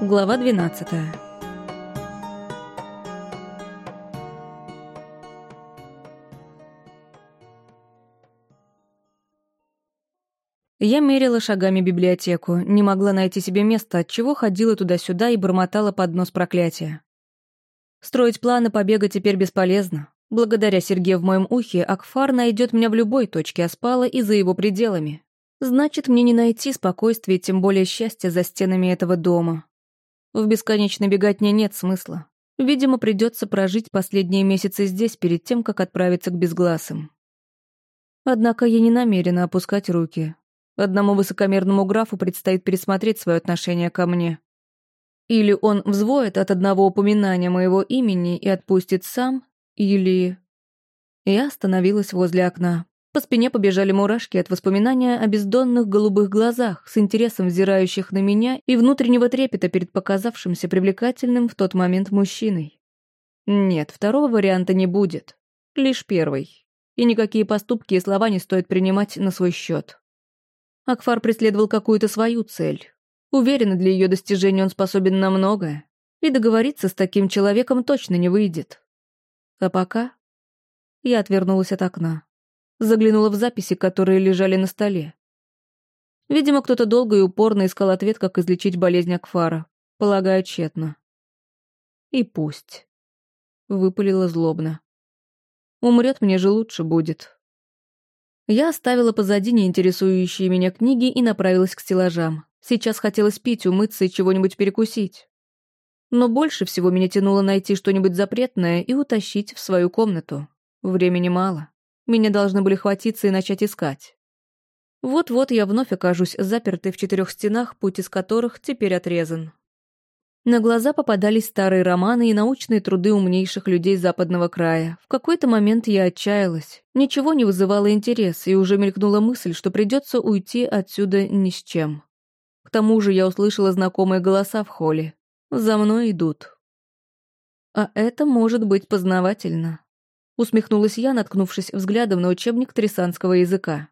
Глава 12 Я мерила шагами библиотеку, не могла найти себе места, отчего ходила туда-сюда и бормотала под нос проклятия. Строить планы побега теперь бесполезно. Благодаря Сергею в моем ухе Акфар найдет меня в любой точке Аспала и за его пределами. Значит, мне не найти спокойствия, тем более счастья за стенами этого дома. В бесконечной беготне нет смысла. Видимо, придется прожить последние месяцы здесь перед тем, как отправиться к безгласым. Однако я не намерена опускать руки. Одному высокомерному графу предстоит пересмотреть свое отношение ко мне. Или он взвоет от одного упоминания моего имени и отпустит сам, или... Я остановилась возле окна. По спине побежали мурашки от воспоминания о бездонных голубых глазах, с интересом взирающих на меня и внутреннего трепета перед показавшимся привлекательным в тот момент мужчиной. Нет, второго варианта не будет. Лишь первый. И никакие поступки и слова не стоит принимать на свой счет. Акфар преследовал какую-то свою цель. Уверена, для ее достижения он способен на многое. И договориться с таким человеком точно не выйдет. А пока... Я отвернулась от окна. Заглянула в записи, которые лежали на столе. Видимо, кто-то долго и упорно искал ответ, как излечить болезнь Акфара. Полагаю, тщетно. И пусть. Выпалила злобно. Умрет мне же лучше будет. Я оставила позади неинтересующие меня книги и направилась к стеллажам. Сейчас хотелось пить, умыться и чего-нибудь перекусить. Но больше всего меня тянуло найти что-нибудь запретное и утащить в свою комнату. Времени мало. Меня должны были хватиться и начать искать. Вот-вот я вновь окажусь запертой в четырех стенах, путь из которых теперь отрезан. На глаза попадались старые романы и научные труды умнейших людей западного края. В какой-то момент я отчаялась. Ничего не вызывало интерес, и уже мелькнула мысль, что придется уйти отсюда ни с чем. К тому же я услышала знакомые голоса в холле. За мной идут. А это может быть познавательно. Усмехнулась я, наткнувшись взглядом на учебник трисанского языка.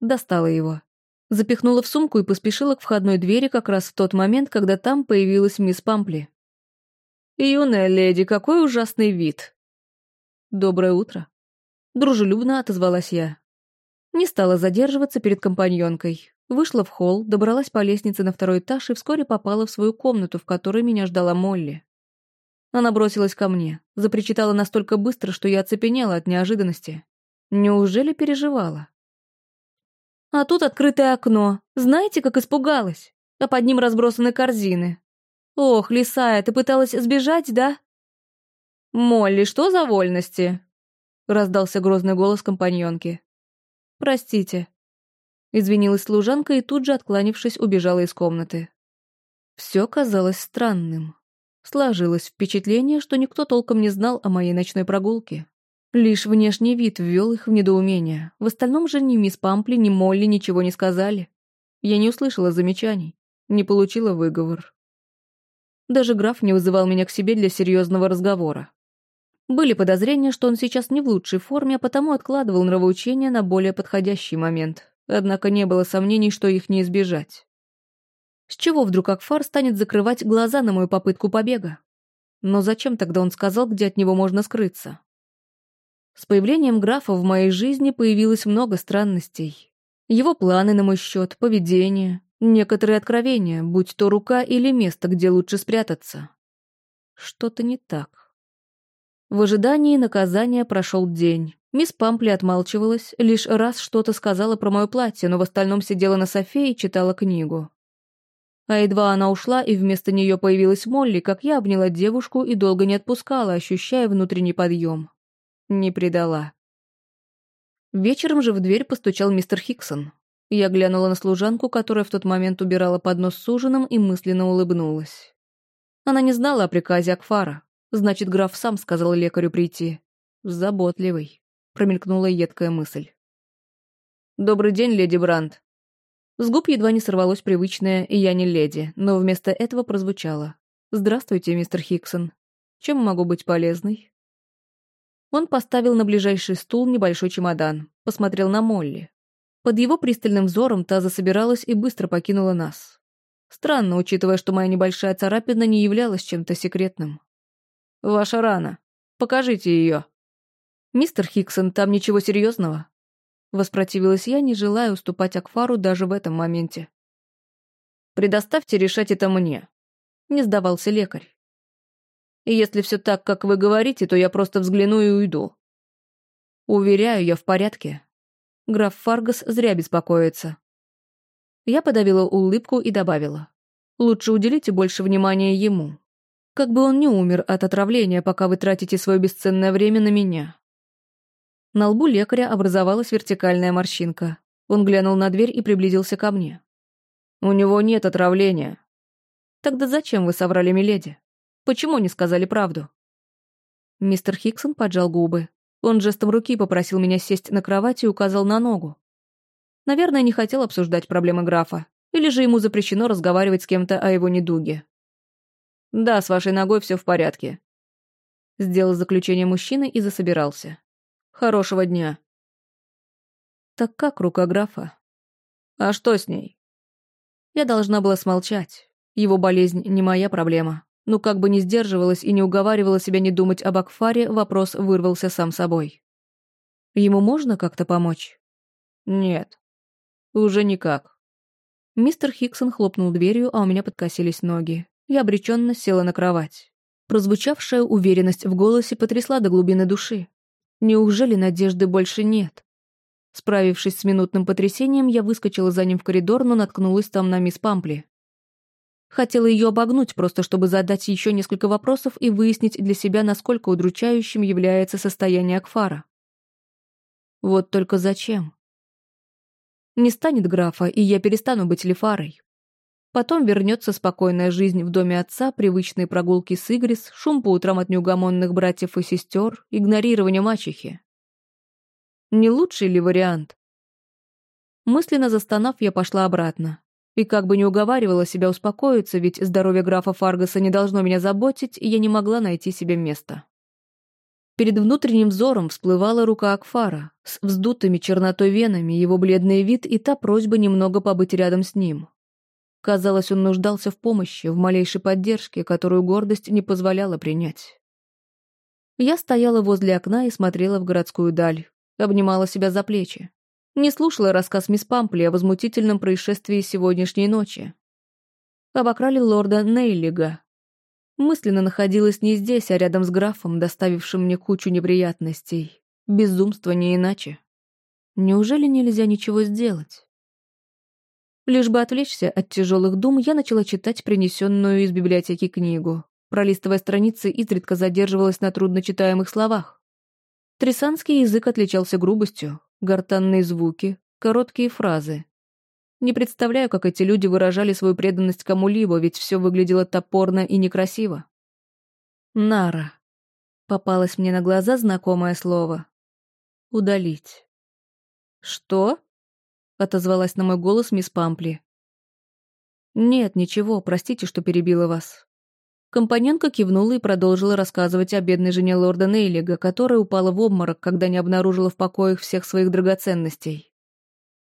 Достала его. Запихнула в сумку и поспешила к входной двери как раз в тот момент, когда там появилась мисс Пампли. «Юная леди, какой ужасный вид!» «Доброе утро!» Дружелюбно отозвалась я. Не стала задерживаться перед компаньонкой. Вышла в холл, добралась по лестнице на второй этаж и вскоре попала в свою комнату, в которой меня ждала Молли. Она бросилась ко мне, запричитала настолько быстро, что я оцепенела от неожиданности. Неужели переживала? А тут открытое окно. Знаете, как испугалась? А под ним разбросаны корзины. Ох, Лисая, ты пыталась сбежать, да? Молли, что за вольности? Раздался грозный голос компаньонки. Простите. Извинилась служанка и тут же, откланившись, убежала из комнаты. Все казалось странным. Сложилось впечатление, что никто толком не знал о моей ночной прогулке. Лишь внешний вид ввел их в недоумение. В остальном же ни мисс Пампли, ни Молли ничего не сказали. Я не услышала замечаний, не получила выговор. Даже граф не вызывал меня к себе для серьезного разговора. Были подозрения, что он сейчас не в лучшей форме, а потому откладывал нравоучения на более подходящий момент. Однако не было сомнений, что их не избежать. С чего вдруг Акфар станет закрывать глаза на мою попытку побега? Но зачем тогда он сказал, где от него можно скрыться? С появлением графа в моей жизни появилось много странностей. Его планы на мой счет, поведение, некоторые откровения, будь то рука или место, где лучше спрятаться. Что-то не так. В ожидании наказания прошел день. Мисс Пампли отмалчивалась, лишь раз что-то сказала про мое платье, но в остальном сидела на софе и читала книгу. А едва она ушла, и вместо нее появилась Молли, как я обняла девушку и долго не отпускала, ощущая внутренний подъем. Не предала. Вечером же в дверь постучал мистер Хиксон. Я глянула на служанку, которая в тот момент убирала поднос с ужином, и мысленно улыбнулась. Она не знала о приказе Акфара. Значит, граф сам сказал лекарю прийти. Заботливый. Промелькнула едкая мысль. «Добрый день, леди Брандт», с губ едва не сорвалось привычное «и я не леди», но вместо этого прозвучало. «Здравствуйте, мистер Хиксон. Чем могу быть полезной?» Он поставил на ближайший стул небольшой чемодан, посмотрел на Молли. Под его пристальным взором та засобиралась и быстро покинула нас. Странно, учитывая, что моя небольшая царапина не являлась чем-то секретным. «Ваша рана. Покажите ее». «Мистер Хиксон, там ничего серьезного?» Воспротивилась я, не желая уступать Акфару даже в этом моменте. «Предоставьте решать это мне», — не сдавался лекарь. «И если все так, как вы говорите, то я просто взгляну и уйду». «Уверяю, я в порядке». Граф Фаргас зря беспокоится. Я подавила улыбку и добавила. «Лучше уделите больше внимания ему. Как бы он не умер от отравления, пока вы тратите свое бесценное время на меня». На лбу лекаря образовалась вертикальная морщинка. Он глянул на дверь и приблизился ко мне. «У него нет отравления». «Тогда зачем вы соврали Миледи? Почему не сказали правду?» Мистер Хиксон поджал губы. Он жестом руки попросил меня сесть на кровать и указал на ногу. Наверное, не хотел обсуждать проблемы графа. Или же ему запрещено разговаривать с кем-то о его недуге. «Да, с вашей ногой все в порядке», — сделал заключение мужчины и засобирался. «Хорошего дня». «Так как рука графа?» «А что с ней?» Я должна была смолчать. Его болезнь не моя проблема. Но как бы ни сдерживалась и не уговаривала себя не думать об Акфаре, вопрос вырвался сам собой. «Ему можно как-то помочь?» «Нет», «Уже никак». Мистер Хиксон хлопнул дверью, а у меня подкосились ноги. Я обреченно села на кровать. Прозвучавшая уверенность в голосе потрясла до глубины души. Неужели надежды больше нет? Справившись с минутным потрясением, я выскочила за ним в коридор, но наткнулась там на мисс Пампли. Хотела ее обогнуть, просто чтобы задать еще несколько вопросов и выяснить для себя, насколько удручающим является состояние Акфара. Вот только зачем? Не станет графа, и я перестану быть Лефарой. Потом вернется спокойная жизнь в доме отца, привычные прогулки с Игрис, шум по утрам от неугомонных братьев и сестер, игнорирование мачехи. Не лучший ли вариант? Мысленно застонав, я пошла обратно. И как бы не уговаривала себя успокоиться, ведь здоровье графа Фаргаса не должно меня заботить, и я не могла найти себе места. Перед внутренним взором всплывала рука Акфара с вздутыми чернотой венами, его бледный вид и та просьба немного побыть рядом с ним. Казалось, он нуждался в помощи, в малейшей поддержке, которую гордость не позволяла принять. Я стояла возле окна и смотрела в городскую даль, обнимала себя за плечи. Не слушала рассказ мисс Пампли о возмутительном происшествии сегодняшней ночи. Обокрали лорда Нейлига, Мысленно находилась не здесь, а рядом с графом, доставившим мне кучу неприятностей. Безумство не иначе. Неужели нельзя ничего сделать? Лишь бы отвлечься от тяжелых дум, я начала читать принесенную из библиотеки книгу. Пролистывая страницы, изредка задерживалась на трудночитаемых словах. Трисанский язык отличался грубостью, гортанные звуки, короткие фразы. Не представляю, как эти люди выражали свою преданность кому-либо, ведь все выглядело топорно и некрасиво. Нара. Попалось мне на глаза знакомое слово. Удалить. Что? Отозвалась на мой голос мисс Пампли. Нет, ничего, простите, что перебила вас. Компаньонка кивнула и продолжила рассказывать о бедной жене лорда Нейлига, которая упала в обморок, когда не обнаружила в покоях всех своих драгоценностей.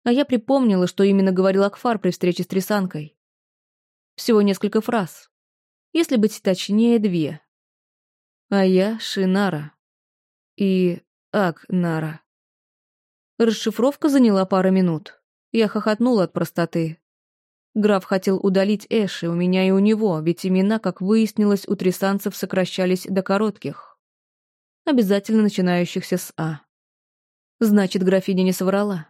А я припомнила, что именно говорил Акфар при встрече с Трисанкой. Всего несколько фраз. Если быть точнее, две. А я Шинара. И Ак-Нара. Расшифровка заняла пару минут. Я хохотнула от простоты. Граф хотел удалить Эши у меня и у него, ведь имена, как выяснилось, у трисанцев сокращались до коротких. Обязательно начинающихся с А. Значит, графиня не соврала.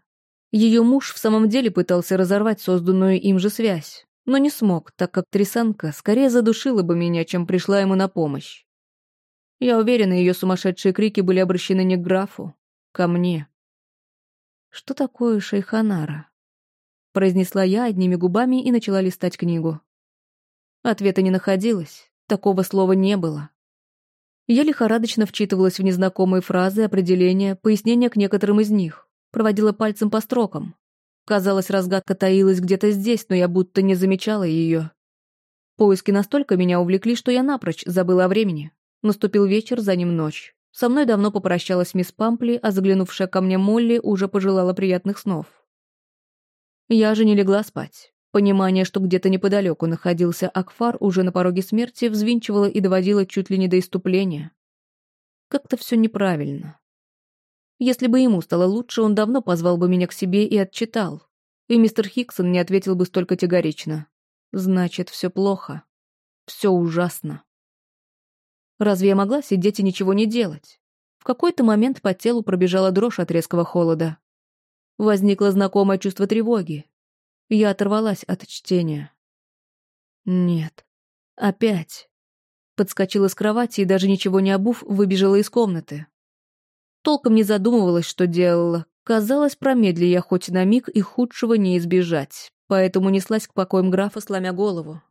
Ее муж в самом деле пытался разорвать созданную им же связь, но не смог, так как трясанка скорее задушила бы меня, чем пришла ему на помощь. Я уверена, ее сумасшедшие крики были обращены не к графу, ко мне. «Что такое шейханара?» Произнесла я одними губами и начала листать книгу. Ответа не находилось, такого слова не было. Я лихорадочно вчитывалась в незнакомые фразы, определения, пояснения к некоторым из них проводила пальцем по строкам. Казалось, разгадка таилась где-то здесь, но я будто не замечала ее. Поиски настолько меня увлекли, что я напрочь забыла о времени. Наступил вечер, за ним ночь. Со мной давно попрощалась мисс Пампли, а заглянувшая ко мне Молли уже пожелала приятных снов. Я же не легла спать. Понимание, что где-то неподалеку находился Акфар уже на пороге смерти, взвинчивало и доводило чуть ли не до иступления. Как-то все неправильно. Если бы ему стало лучше, он давно позвал бы меня к себе и отчитал. И мистер Хиксон не ответил бы столь категорично. Значит, все плохо. Все ужасно. Разве я могла сидеть и ничего не делать? В какой-то момент по телу пробежала дрожь от резкого холода. Возникло знакомое чувство тревоги. Я оторвалась от чтения. Нет. Опять. Подскочила с кровати и, даже ничего не обув, выбежала из комнаты. Толком не задумывалась, что делала. Казалось, промедли я хоть на миг и худшего не избежать. Поэтому неслась к покоям графа, сломя голову.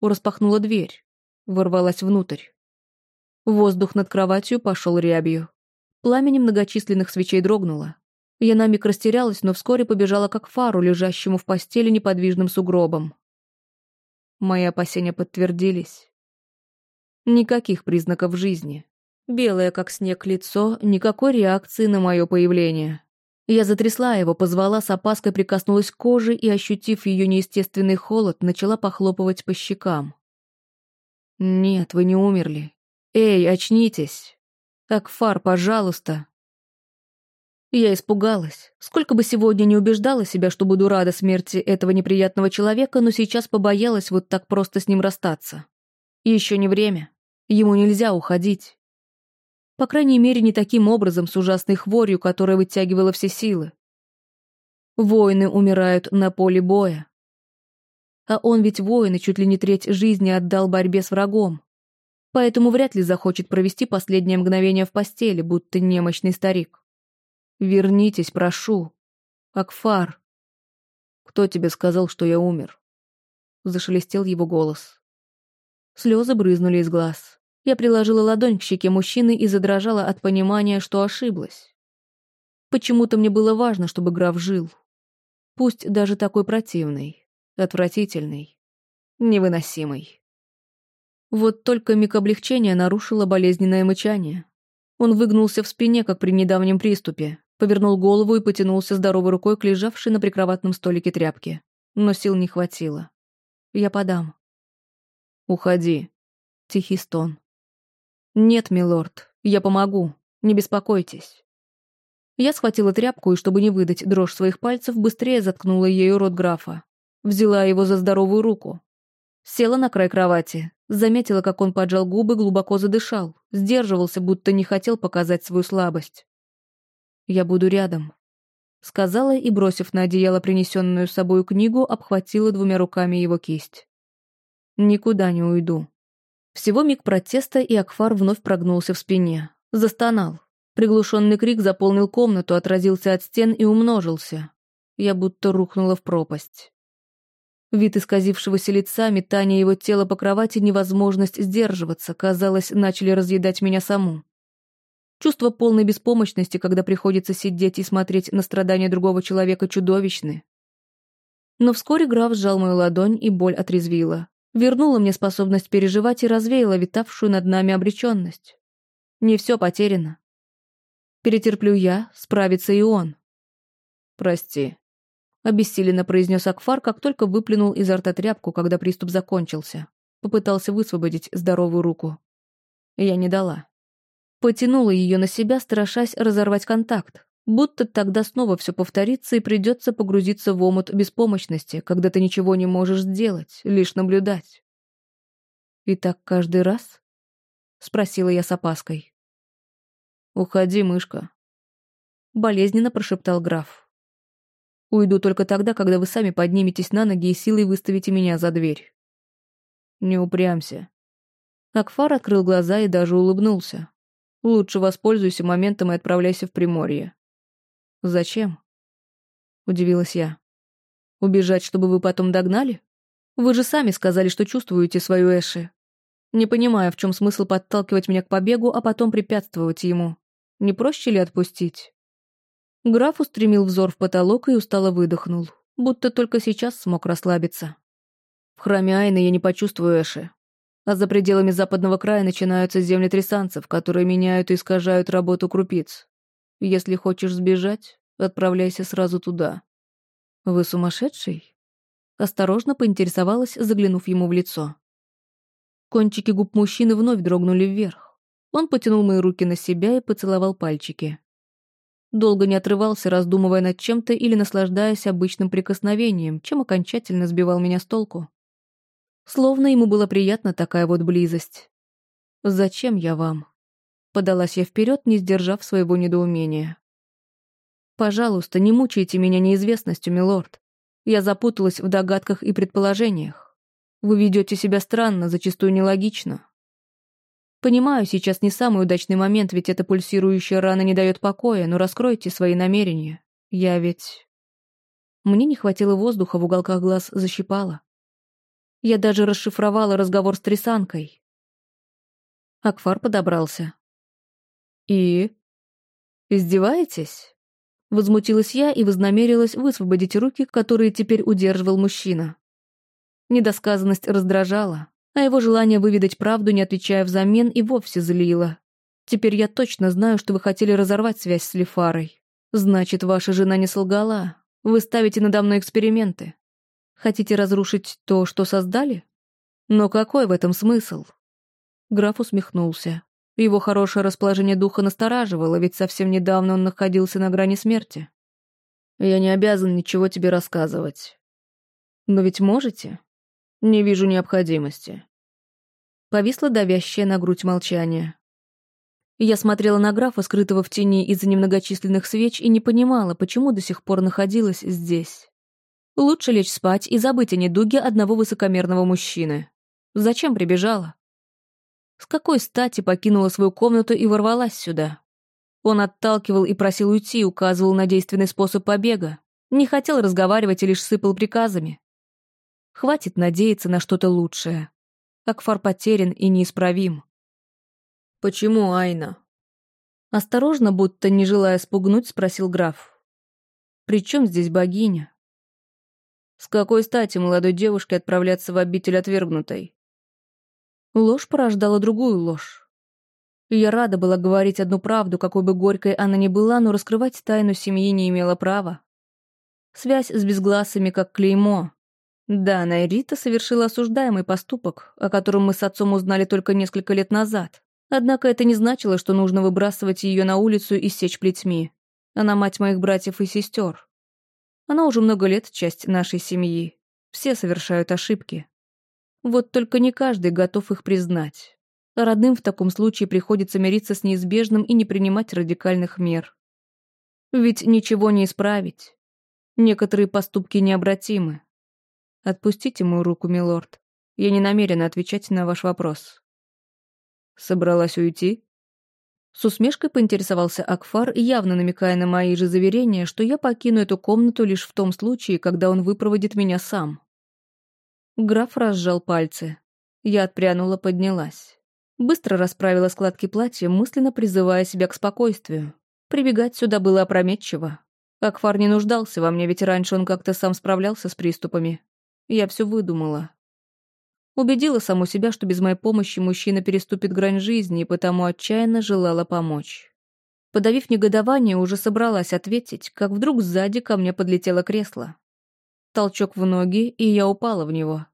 Распахнула дверь. Ворвалась внутрь. Воздух над кроватью пошел рябью. Пламени многочисленных свечей дрогнуло. Я на миг растерялась, но вскоре побежала как фару, лежащему в постели неподвижным сугробом. Мои опасения подтвердились. Никаких признаков жизни. Белое, как снег, лицо, никакой реакции на мое появление. Я затрясла его, позвала с опаской, прикоснулась к коже и, ощутив ее неестественный холод, начала похлопывать по щекам. «Нет, вы не умерли. Эй, очнитесь! Акфар, пожалуйста!» Я испугалась. Сколько бы сегодня не убеждала себя, что буду рада смерти этого неприятного человека, но сейчас побоялась вот так просто с ним расстаться. Еще не время. Ему нельзя уходить. По крайней мере, не таким образом, с ужасной хворью, которая вытягивала все силы. Воины умирают на поле боя. А он ведь воин и чуть ли не треть жизни отдал борьбе с врагом. Поэтому вряд ли захочет провести последнее мгновение в постели, будто немощный старик. «Вернитесь, прошу. Акфар». «Кто тебе сказал, что я умер?» Зашелестел его голос. Слезы брызнули из глаз. Я приложила ладонь к щеке мужчины и задрожала от понимания, что ошиблась. Почему-то мне было важно, чтобы граф жил. Пусть даже такой противный, отвратительный, невыносимый. Вот только миг облегчения нарушило болезненное мычание. Он выгнулся в спине, как при недавнем приступе, повернул голову и потянулся здоровой рукой к лежавшей на прикроватном столике тряпке. Но сил не хватило. Я подам. «Уходи», — тихий стон. «Нет, милорд, я помогу, не беспокойтесь». Я схватила тряпку и, чтобы не выдать дрожь своих пальцев, быстрее заткнула ею рот графа. Взяла его за здоровую руку. Села на край кровати, заметила, как он поджал губы, глубоко задышал, сдерживался, будто не хотел показать свою слабость. «Я буду рядом», — сказала и, бросив на одеяло принесенную с собой книгу, обхватила двумя руками его кисть. «Никуда не уйду». Всего миг протеста, и Акфар вновь прогнулся в спине. Застонал. Приглушенный крик заполнил комнату, отразился от стен и умножился. Я будто рухнула в пропасть. Вид исказившегося лица, метание его тела по кровати, невозможность сдерживаться, казалось, начали разъедать меня саму. Чувство полной беспомощности, когда приходится сидеть и смотреть на страдания другого человека, чудовищны. Но вскоре граф сжал мою ладонь, и боль отрезвила вернула мне способность переживать и развеяла витавшую над нами обреченность. Не все потеряно. Перетерплю я, справится и он. «Прости», — обессиленно произнес Акфар, как только выплюнул изо рта тряпку, когда приступ закончился. Попытался высвободить здоровую руку. Я не дала. Потянула ее на себя, страшась разорвать контакт, Будто тогда снова все повторится и придется погрузиться в омут беспомощности, когда ты ничего не можешь сделать, лишь наблюдать. «И так каждый раз?» — спросила я с опаской. «Уходи, мышка», — болезненно прошептал граф. «Уйду только тогда, когда вы сами подниметесь на ноги и силой выставите меня за дверь». «Не упрямся». Акфар открыл глаза и даже улыбнулся. «Лучше воспользуйся моментом и отправляйся в Приморье. «Зачем?» — удивилась я. «Убежать, чтобы вы потом догнали? Вы же сами сказали, что чувствуете свою Эши. Не понимаю, в чем смысл подталкивать меня к побегу, а потом препятствовать ему. Не проще ли отпустить?» Граф устремил взор в потолок и устало выдохнул, будто только сейчас смог расслабиться. «В храме Айны я не почувствую Эши. А за пределами западного края начинаются земли трясанцев, которые меняют и искажают работу крупиц. Если хочешь сбежать, отправляйся сразу туда. Вы сумасшедший? Осторожно поинтересовалась, заглянув ему в лицо. Кончики губ мужчины вновь дрогнули вверх. Он потянул мои руки на себя и поцеловал пальчики. Долго не отрывался, раздумывая над чем-то или наслаждаясь обычным прикосновением, чем окончательно сбивал меня с толку. Словно ему была приятна такая вот близость. «Зачем я вам?» Подалась я вперед, не сдержав своего недоумения. «Пожалуйста, не мучайте меня неизвестностью, милорд. Я запуталась в догадках и предположениях. Вы ведете себя странно, зачастую нелогично. Понимаю, сейчас не самый удачный момент, ведь эта пульсирующая рана не дает покоя, но раскройте свои намерения. Я ведь... Мне не хватило воздуха, в уголках глаз защипало. Я даже расшифровала разговор с трясанкой. Акфар подобрался. «И? Издеваетесь?» Возмутилась я и вознамерилась высвободить руки, которые теперь удерживал мужчина. Недосказанность раздражала, а его желание выведать правду, не отвечая взамен, и вовсе злило. Теперь я точно знаю, что вы хотели разорвать связь с Лефарой. Значит, ваша жена не солгала. Вы ставите надо мной эксперименты. Хотите разрушить то, что создали? Но какой в этом смысл? Граф усмехнулся. Его хорошее расположение духа настораживало, ведь совсем недавно он находился на грани смерти. «Я не обязан ничего тебе рассказывать». «Но ведь можете?» Не вижу необходимости. Повисло давящее на грудь молчание. Я смотрела на графа, скрытого в тени из-за немногочисленных свеч, и не понимала, почему до сих пор находилась здесь. Лучше лечь спать и забыть о недуге одного высокомерного мужчины. Зачем прибежала? С какой стати покинула свою комнату и ворвалась сюда? Он отталкивал и просил уйти, указывал на действенный способ побега. Не хотел разговаривать и лишь сыпал приказами. Хватит надеяться на что-то лучшее. Акфар потерян и неисправим. «Почему Айна?» Осторожно, будто не желая спугнуть, спросил граф. «При чем здесь богиня?» «С какой стати молодой девушке отправляться в обитель отвергнутой?» Ложь порождала другую ложь. я рада была говорить одну правду, какой бы горькой она ни была, но раскрывать тайну семьи не имела права. Связь с безгласами, как клеймо, да, Найрита совершила осуждаемый поступок, о котором мы с отцом узнали только несколько лет назад. Однако это не значило, что нужно выбрасывать ее на улицу и сечь плетьми. Она мать моих братьев и сестер. Она уже много лет часть нашей семьи. Все совершают ошибки. Вот только не каждый готов их признать. родным в таком случае приходится мириться с неизбежным и не принимать радикальных мер. Ведь ничего не исправить. Некоторые поступки необратимы. Отпустите мою руку, милорд. Я не намерена отвечать на ваш вопрос. Собралась уйти? С усмешкой поинтересовался Акфар, явно намекая на мои же заверения, что я покину эту комнату лишь в том случае, когда он выпроводит меня сам. Граф разжал пальцы. Я отпрянула, поднялась. Быстро расправила складки платья, мысленно призывая себя к спокойствию. Прибегать сюда было опрометчиво. Акфар не нуждался во мне, ведь раньше он как-то сам справлялся с приступами. Я все выдумала. Убедила саму себя, что без моей помощи мужчина переступит грань жизни, и потому отчаянно желала помочь. Подавив негодование, уже собралась ответить, как вдруг сзади ко мне подлетело кресло. Толчок в ноги, и я упала в него.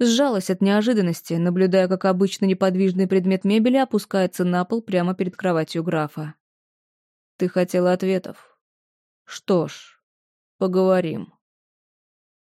Сжалась от неожиданности, наблюдая, как обычно неподвижный предмет мебели опускается на пол прямо перед кроватью графа. «Ты хотела ответов. Что ж, поговорим».